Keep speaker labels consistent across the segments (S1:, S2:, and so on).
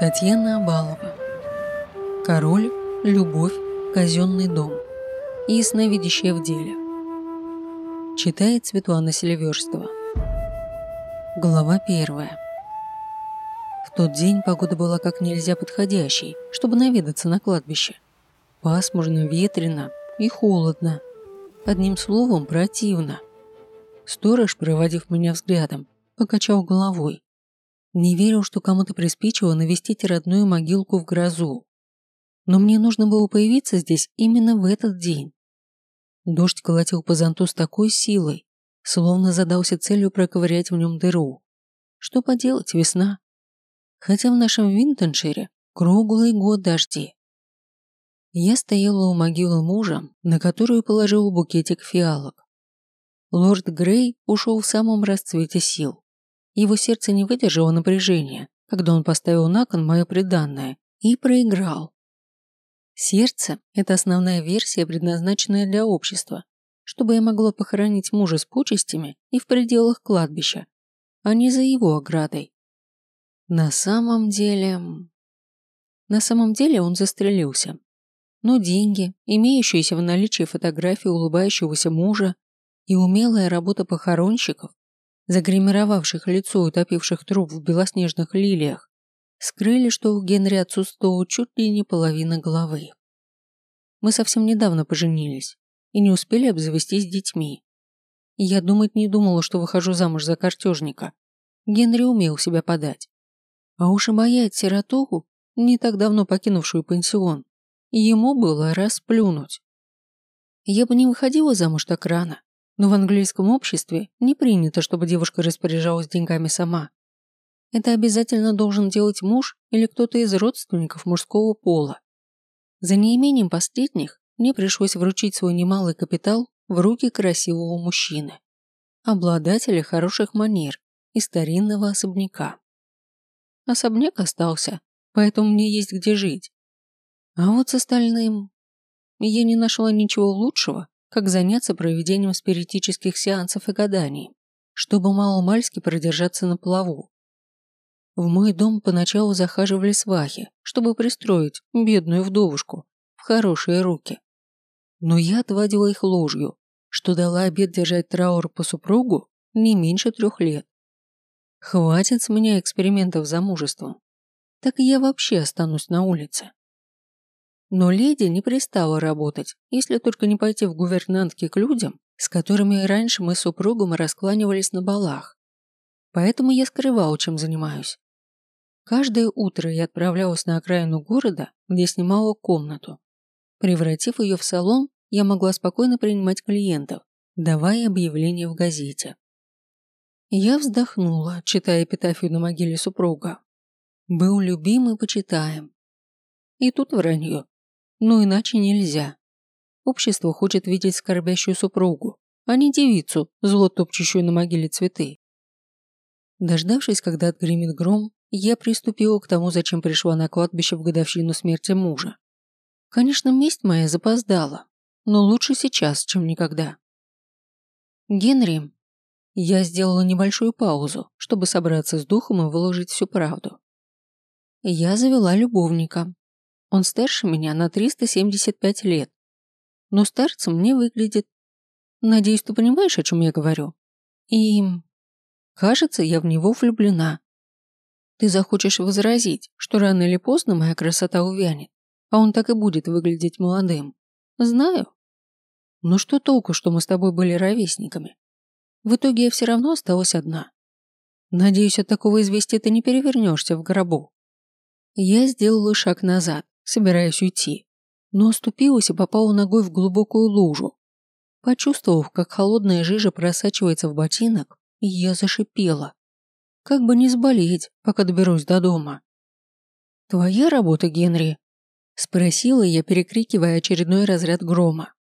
S1: Татьяна Абалова. Король, любовь, казенный дом. Ясновидящее в деле. Читает Светлана Селиверстова. Глава первая. В тот день погода была как нельзя подходящей, чтобы наведаться на кладбище. Пасмурно, ветрено и холодно. Одним словом, противно. Сторож, проводив меня взглядом, покачал головой. Не верил, что кому-то приспичило навестить родную могилку в грозу. Но мне нужно было появиться здесь именно в этот день. Дождь колотил по зонту с такой силой, словно задался целью проковырять в нем дыру. Что поделать, весна. Хотя в нашем Винтоншире круглый год дожди. Я стояла у могилы мужа, на которую положил букетик фиалок. Лорд Грей ушел в самом расцвете сил. Его сердце не выдержало напряжения, когда он поставил на кон мое преданное и проиграл. Сердце – это основная версия, предназначенная для общества, чтобы я могла похоронить мужа с почестями и в пределах кладбища, а не за его оградой. На самом деле... На самом деле он застрелился. Но деньги, имеющиеся в наличии фотографии улыбающегося мужа и умелая работа похоронщиков загримировавших лицо утопивших труп в белоснежных лилиях, скрыли, что у Генри отсутствовала чуть ли не половина головы. Мы совсем недавно поженились и не успели обзавестись детьми. я думать не думала, что выхожу замуж за картежника. Генри умел себя подать. А уж и моя сиротуху, не так давно покинувшую пансион, ему было расплюнуть. Я бы не выходила замуж так рано, но в английском обществе не принято, чтобы девушка распоряжалась деньгами сама. Это обязательно должен делать муж или кто-то из родственников мужского пола. За неимением последних мне пришлось вручить свой немалый капитал в руки красивого мужчины, обладателя хороших манер и старинного особняка. Особняк остался, поэтому мне есть где жить. А вот с остальным я не нашла ничего лучшего, как заняться проведением спиритических сеансов и гаданий, чтобы мало-мальски продержаться на плаву. В мой дом поначалу захаживали свахи, чтобы пристроить бедную вдовушку в хорошие руки. Но я отводила их ложью, что дала обед держать траур по супругу не меньше трех лет. Хватит с меня экспериментов за мужеством. Так я вообще останусь на улице. Но леди не пристала работать, если только не пойти в гувернантки к людям, с которыми раньше мы с супругом раскланивались на балах. Поэтому я скрывал, чем занимаюсь. Каждое утро я отправлялась на окраину города, где снимала комнату. Превратив ее в салон, я могла спокойно принимать клиентов, давая объявления в газете. Я вздохнула, читая эпитафию на могиле супруга. Был любим и почитаем. И тут вранье. Но иначе нельзя. Общество хочет видеть скорбящую супругу, а не девицу, зло топчущую на могиле цветы. Дождавшись, когда отгремит гром, я приступила к тому, зачем пришла на кладбище в годовщину смерти мужа. Конечно, месть моя запоздала, но лучше сейчас, чем никогда. Генри, я сделала небольшую паузу, чтобы собраться с духом и выложить всю правду. Я завела любовника, он старше меня на 375 лет. Но старцем не выглядит. Надеюсь, ты понимаешь, о чем я говорю? И... Кажется, я в него влюблена. Ты захочешь возразить, что рано или поздно моя красота увянет, а он так и будет выглядеть молодым. Знаю. Но что толку, что мы с тобой были ровесниками? В итоге я все равно осталась одна. Надеюсь, от такого известия ты не перевернешься в гробу. Я сделала шаг назад, собираясь уйти, но оступилась и попала ногой в глубокую лужу. Почувствовав, как холодная жижа просачивается в ботинок, я зашипела. Как бы не сболеть, пока доберусь до дома. «Твоя работа, Генри?» – спросила я, перекрикивая очередной разряд грома.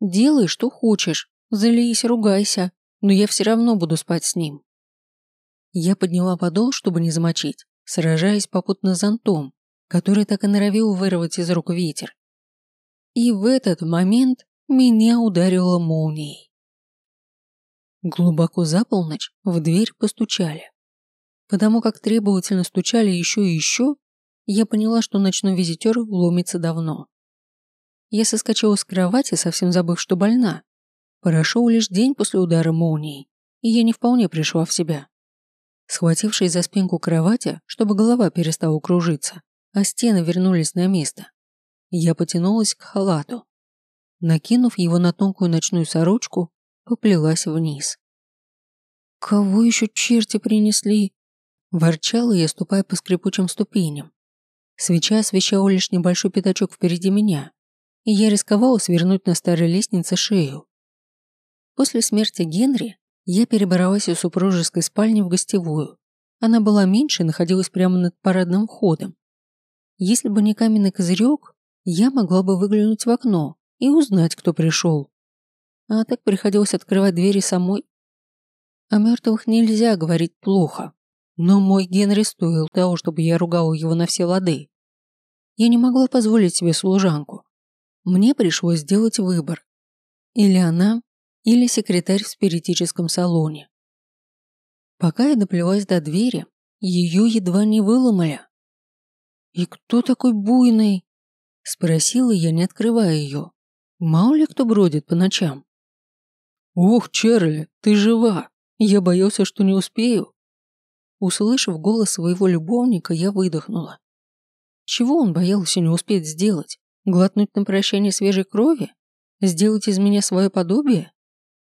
S1: «Делай, что хочешь, залейся, ругайся, но я все равно буду спать с ним». Я подняла подол, чтобы не замочить, сражаясь попутно зонтом, который так и норовил вырвать из рук ветер. И в этот момент меня ударило молнией. Глубоко за полночь в дверь постучали. Потому как требовательно стучали еще и еще, я поняла, что ночной визитер ломится давно. Я соскочила с кровати, совсем забыв, что больна. Прошел лишь день после удара молнии, и я не вполне пришла в себя. Схватившись за спинку кровати, чтобы голова перестала кружиться, а стены вернулись на место, я потянулась к халату. Накинув его на тонкую ночную сорочку, поплелась вниз. «Кого еще черти принесли?» Ворчала я, ступая по скрипучим ступеням. Свеча освещала лишь небольшой пятачок впереди меня, и я рисковала свернуть на старой лестнице шею. После смерти Генри я перебралась из супружеской спальни в гостевую. Она была меньше и находилась прямо над парадным входом. Если бы не каменный козырек, я могла бы выглянуть в окно и узнать, кто пришел. А так приходилось открывать двери самой. О мертвых нельзя говорить плохо, но мой Генри стоил того, чтобы я ругала его на все лады. Я не могла позволить себе служанку. Мне пришлось сделать выбор. Или она, или секретарь в спиритическом салоне. Пока я доплелась до двери, ее едва не выломали. «И кто такой буйный?» – спросила я, не открывая ее. «Мало ли кто бродит по ночам?» «Ох, Чарли, ты жива! Я боялся, что не успею!» Услышав голос своего любовника, я выдохнула. Чего он боялся не успеть сделать? Глотнуть на прощание свежей крови? Сделать из меня свое подобие?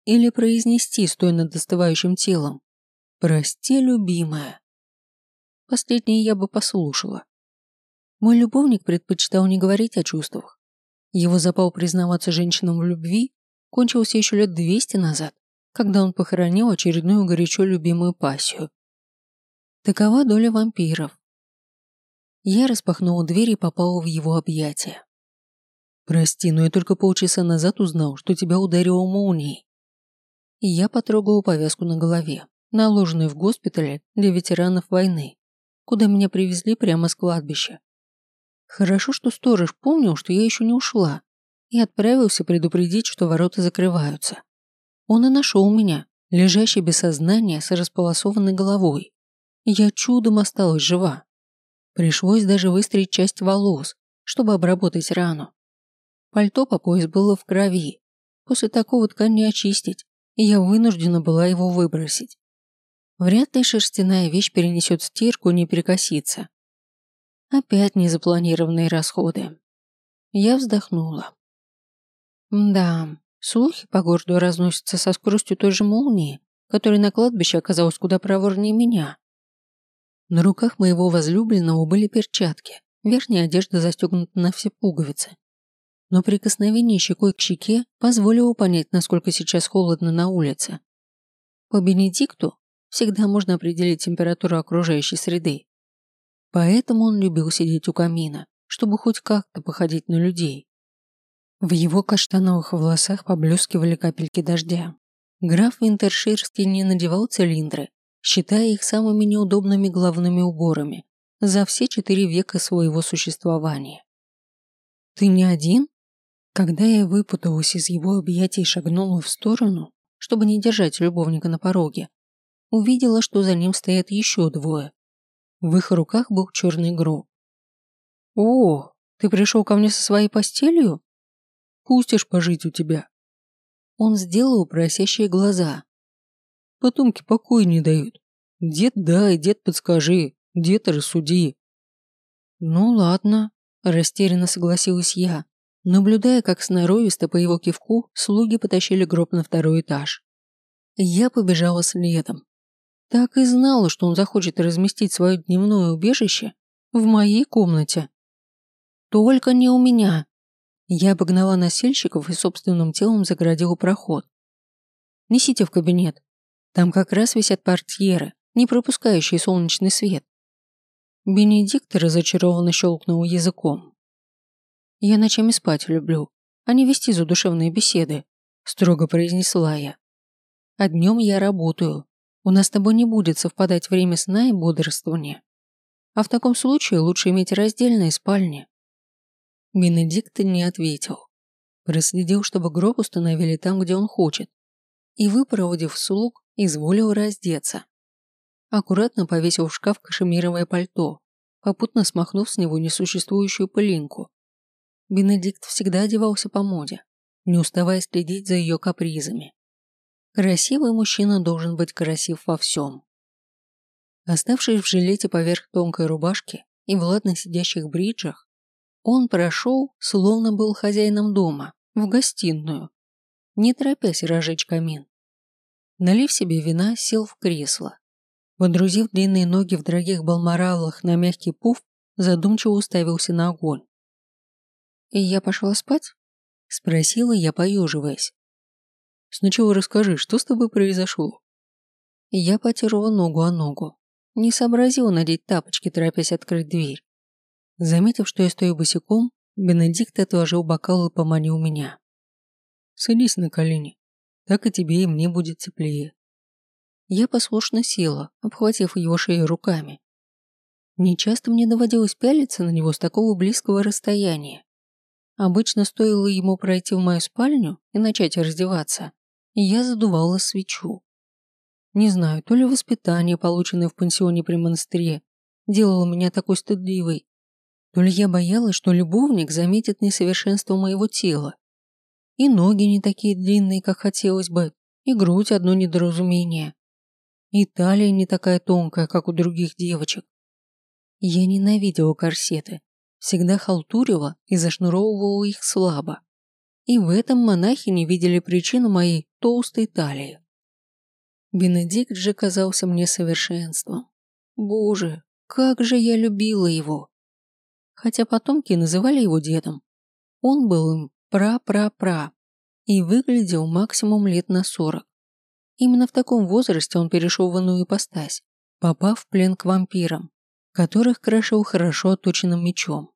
S1: Или произнести, стоя над достывающим телом? «Прости, любимая». Последнее я бы послушала. Мой любовник предпочитал не говорить о чувствах. Его запал признаваться женщинам в любви кончился еще лет двести назад, когда он похоронил очередную горячо любимую пассию. Такова доля вампиров. Я распахнула дверь и попала в его объятия. «Прости, но я только полчаса назад узнал, что тебя ударило молнией и я потрогала повязку на голове, наложенную в госпитале для ветеранов войны, куда меня привезли прямо с кладбища. Хорошо, что сторож помнил, что я еще не ушла, и отправился предупредить, что ворота закрываются. Он и нашел меня, лежащий без сознания с располосованной головой. Я чудом осталась жива. Пришлось даже выстроить часть волос, чтобы обработать рану. Пальто по пояс было в крови. После такого ткань не очистить и я вынуждена была его выбросить. Вряд ли шерстяная вещь перенесет стирку и не перекосится. Опять незапланированные расходы. Я вздохнула. Да, слухи по городу разносятся со скоростью той же молнии, которая на кладбище оказалась куда проворнее меня. На руках моего возлюбленного были перчатки, верхняя одежда застегнута на все пуговицы но прикосновение щекой к щеке позволило понять, насколько сейчас холодно на улице. По Бенедикту всегда можно определить температуру окружающей среды. Поэтому он любил сидеть у камина, чтобы хоть как-то походить на людей. В его каштановых волосах поблескивали капельки дождя. Граф Винтерширский не надевал цилиндры, считая их самыми неудобными головными уборами за все четыре века своего существования. «Ты не один?» Когда я выпуталась из его объятий и шагнула в сторону, чтобы не держать любовника на пороге, увидела, что за ним стоят еще двое. В их руках был черный гроб. «О, ты пришел ко мне со своей постелью? Пустишь пожить у тебя?» Он сделал просящие глаза. «Потомки покоя не дают. Дед дай, дед подскажи, дед рассуди». «Ну ладно», – растерянно согласилась я, наблюдая, как сноровисто по его кивку слуги потащили гроб на второй этаж. Я побежала следом. Так и знала, что он захочет разместить свое дневное убежище в моей комнате. Только не у меня. Я обогнала носильщиков и собственным телом загородила проход. Несите в кабинет. Там как раз висят портьеры, не пропускающие солнечный свет. Бенедикт разочарованно щелкнул языком. «Я ночами спать люблю, а не вести задушевные беседы», строго произнесла я. «А днем я работаю. У нас с тобой не будет совпадать время сна и бодрствования. А в таком случае лучше иметь раздельные спальни». Бенедикт не ответил. Проследил, чтобы гроб установили там, где он хочет, и, выпроводив слуг, изволил раздеться. аккуратно повесил в шкаф кашемировое пальто, попутно смахнув с него несуществующую пылинку. Бенедикт всегда одевался по моде, не уставая следить за ее капризами. Красивый мужчина должен быть красив во всем. Оставшись в жилете поверх тонкой рубашки и в ладно сидящих бриджах, он прошел, словно был хозяином дома, в гостиную, не торопясь разжечь камин. Налив себе вина, сел в кресло. Водрузив длинные ноги в дорогих балморалах на мягкий пуф, задумчиво уставился на огонь. «И я пошла спать?» – спросила я, поеживаясь. «Сначала расскажи, что с тобой произошло?» Я потерла ногу о ногу. Не сообразила надеть тапочки, торопясь открыть дверь. Заметив, что я стою босиком, Бенедикт отложил бокал и поманил меня. «Садись на колени. Так и тебе, и мне будет теплее». Я послушно села, обхватив его шею руками. Нечасто мне доводилось пялиться на него с такого близкого расстояния. Обычно стоило ему пройти в мою спальню и начать раздеваться, и я задувала свечу. Не знаю, то ли воспитание, полученное в пансионе при монастыре, делало меня такой стыдливой, то ли я боялась, что любовник заметит несовершенство моего тела. И ноги не такие длинные, как хотелось бы, и грудь одно недоразумение. И талия не такая тонкая, как у других девочек. Я ненавидела корсеты, всегда халтурила и зашнуровывала их слабо. И в этом монахи не видели причину моей толстой талии. Бенедикт же казался мне совершенством. Боже, как же я любила его! Хотя потомки называли его дедом. Он был им пра-пра-пра и выглядел максимум лет на сорок. Именно в таком возрасте он перешел в иную ипостась, попав в плен к вампирам, которых крошил хорошо оточенным мечом.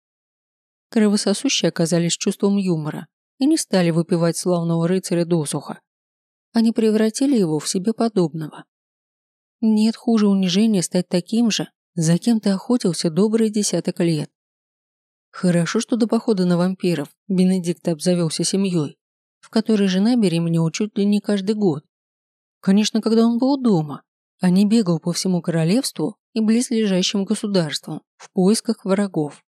S1: Кровососущие оказались чувством юмора и не стали выпивать славного рыцаря досуха. Они превратили его в себе подобного. Нет хуже унижения стать таким же, за кем ты охотился добрый десяток лет. Хорошо, что до похода на вампиров Бенедикт обзавелся семьей, в которой жена беременела чуть ли не каждый год. Конечно, когда он был дома, а не бегал по всему королевству и близлежащим государствам в поисках врагов.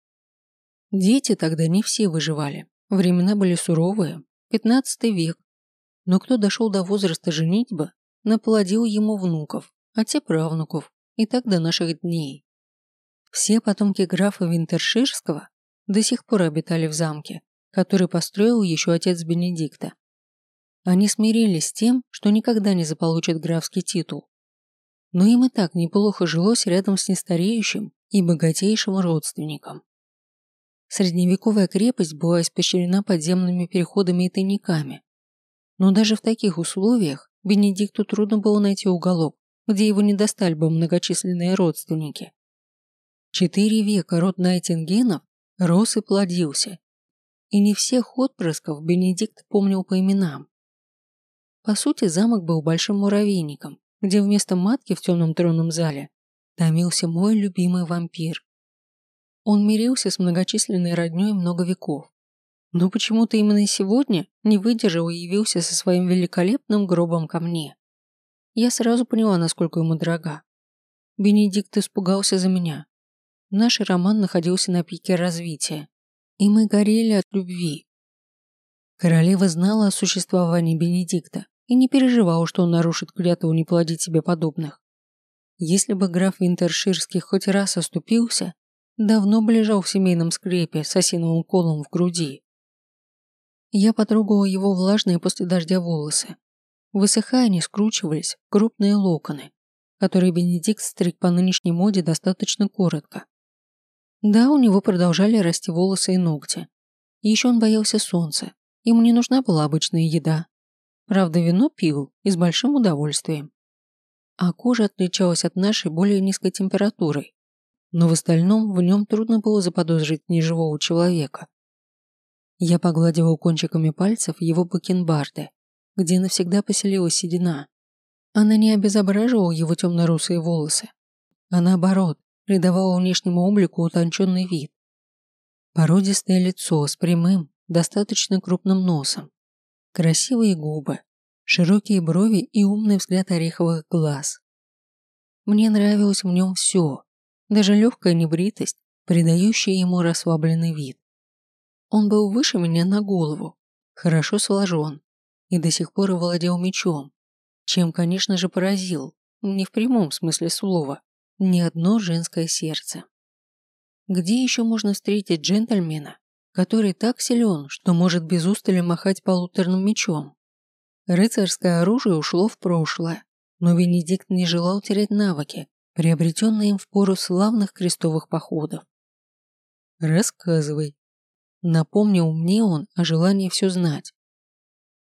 S1: Дети тогда не все выживали. Времена были суровые, 15 век. Но кто дошел до возраста женитьбы, наплодил ему внуков, а те правнуков, и так до наших дней. Все потомки графа Винтерширского до сих пор обитали в замке, который построил еще отец Бенедикта. Они смирились с тем, что никогда не заполучат графский титул. Но им и так неплохо жилось рядом с нестареющим и богатейшим родственником. Средневековая крепость была испещрена подземными переходами и тайниками. Но даже в таких условиях Бенедикту трудно было найти уголок, где его не достали бы многочисленные родственники. Четыре века род Найтингенов рос и плодился. И не всех отпрысков Бенедикт помнил по именам. По сути, замок был большим муравейником, где вместо матки в темном тронном зале томился мой любимый вампир. Он мирился с многочисленной роднёй много веков. Но почему-то именно сегодня не выдержал и явился со своим великолепным гробом ко мне. Я сразу поняла, насколько ему дорога. Бенедикт испугался за меня. Наш роман находился на пике развития, и мы горели от любви. Королева знала о существовании Бенедикта и не переживала, что он нарушит клятву не плодить себе подобных. Если бы граф Винтерширский хоть раз оступился, давно бы лежал в семейном скрепе с осиновым колом в груди. Я потрогала его влажные после дождя волосы. Высыхая, они скручивались крупные локоны, которые Бенедикт стриг по нынешней моде достаточно коротко. Да, у него продолжали расти волосы и ногти. еще он боялся солнца. Ему не нужна была обычная еда. Правда, вино пил и с большим удовольствием. А кожа отличалась от нашей более низкой температурой, но в остальном в нем трудно было заподозрить неживого человека. Я погладила кончиками пальцев его бакенбарды, где навсегда поселилась седина. Она не обезображивала его темно-русые волосы, а наоборот, придавала внешнему облику утонченный вид. Породистое лицо с прямым, достаточно крупным носом, красивые губы, широкие брови и умный взгляд ореховых глаз. Мне нравилось в нем все, даже легкая небритость, придающая ему расслабленный вид. Он был выше меня на голову, хорошо сложен и до сих пор владел мечом, чем, конечно же, поразил, не в прямом смысле слова, ни одно женское сердце. Где еще можно встретить джентльмена, который так силен, что может без устали махать полуторным мечом? Рыцарское оружие ушло в прошлое, но Венедикт не желал терять навыки, приобретенные им в пору славных крестовых походов. «Рассказывай», — напомнил мне он о желании все знать.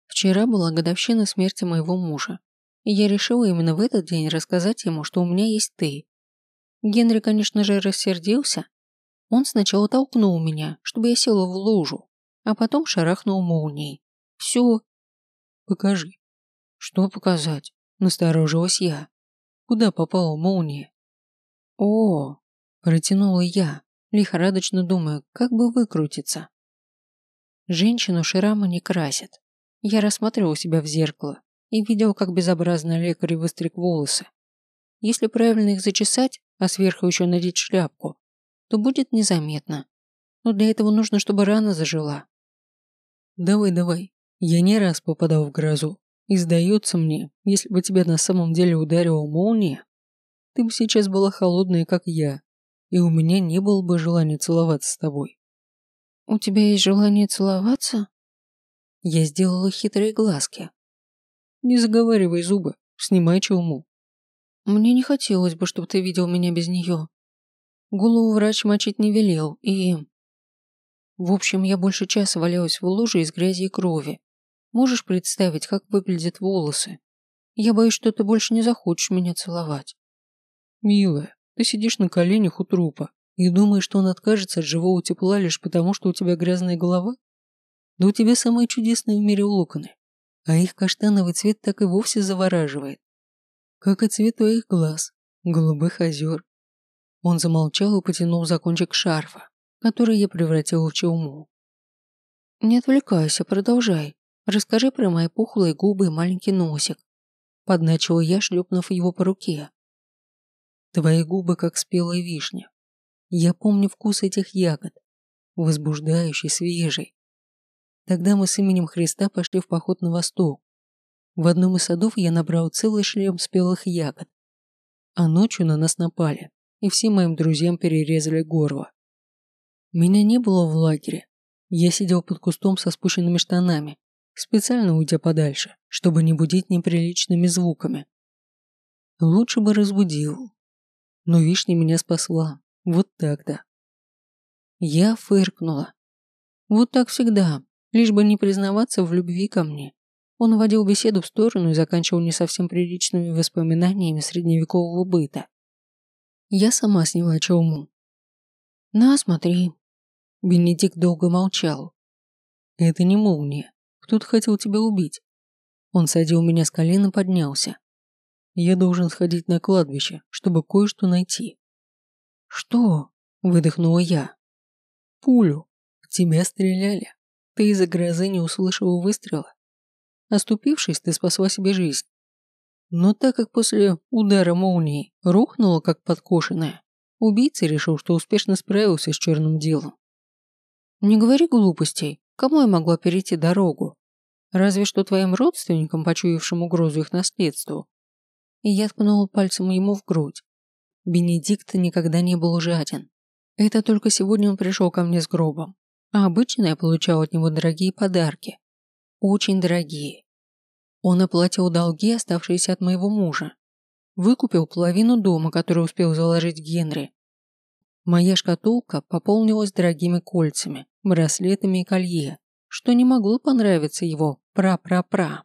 S1: Вчера была годовщина смерти моего мужа, и я решила именно в этот день рассказать ему, что у меня есть ты. Генри, конечно же, рассердился. Он сначала толкнул меня, чтобы я села в лужу, а потом шарахнул молнией. Все. Покажи. Что показать? Насторожилась я. Куда попала молния? О, протянула я, лихорадочно думая, как бы выкрутиться. Женщину шрамы не красят. Я рассматривал себя в зеркало и видел, как безобразно лекарь выстриг волосы. Если правильно их зачесать, а сверху еще надеть шляпку, то будет незаметно. Но для этого нужно, чтобы рана зажила. Давай, давай. Я не раз попадал в грозу. И сдается мне, если бы тебя на самом деле ударила молния, ты бы сейчас была холодная, как я, и у меня не было бы желания целоваться с тобой. У тебя есть желание целоваться? Я сделала хитрые глазки. Не заговаривай зубы, снимай челму. Мне не хотелось бы, чтобы ты видел меня без нее. Голову врач мочить не велел, и... В общем, я больше часа валялась в луже из грязи и крови, Можешь представить, как выглядят волосы? Я боюсь, что ты больше не захочешь меня целовать. Милая, ты сидишь на коленях у трупа и думаешь, что он откажется от живого тепла лишь потому, что у тебя грязная голова? Да у тебя самые чудесные в мире локоны, а их каштановый цвет так и вовсе завораживает. Как и цвет твоих глаз, голубых озер. Он замолчал и потянул за кончик шарфа, который я превратил в челму. Не отвлекайся, продолжай. Расскажи про мои пухлые губы и маленький носик. Подначила я, шлепнув его по руке. Твои губы, как спелая вишня. Я помню вкус этих ягод. Возбуждающий, свежий. Тогда мы с именем Христа пошли в поход на восток. В одном из садов я набрал целый шлем спелых ягод. А ночью на нас напали, и всем моим друзьям перерезали горло. Меня не было в лагере. Я сидел под кустом со спущенными штанами специально уйдя подальше, чтобы не будить неприличными звуками. Лучше бы разбудил. Но вишня меня спасла. Вот так-то. Я фыркнула. Вот так всегда, лишь бы не признаваться в любви ко мне. Он уводил беседу в сторону и заканчивал не совсем приличными воспоминаниями средневекового быта. Я сама сняла челму. «На, смотри». Бенедикт долго молчал. «Это не молния. Кто-то хотел тебя убить. Он садил меня с колен и поднялся. Я должен сходить на кладбище, чтобы кое-что найти. Что? Выдохнула я. Пулю. В тебя стреляли. Ты из-за грозы не услышала выстрела. Оступившись, ты спасла себе жизнь. Но так как после удара молнии рухнула как подкошенная, убийца решил, что успешно справился с черным делом. Не говори глупостей. Кому я могла перейти дорогу? Разве что твоим родственникам, почуявшим угрозу их наследству. И я ткнула пальцем ему в грудь. Бенедикт никогда не был жаден. Это только сегодня он пришел ко мне с гробом. А обычно я получал от него дорогие подарки. Очень дорогие. Он оплатил долги, оставшиеся от моего мужа. Выкупил половину дома, который успел заложить Генри. Моя шкатулка пополнилась дорогими кольцами, браслетами и колье, что не могло понравиться его пра-пра-пра.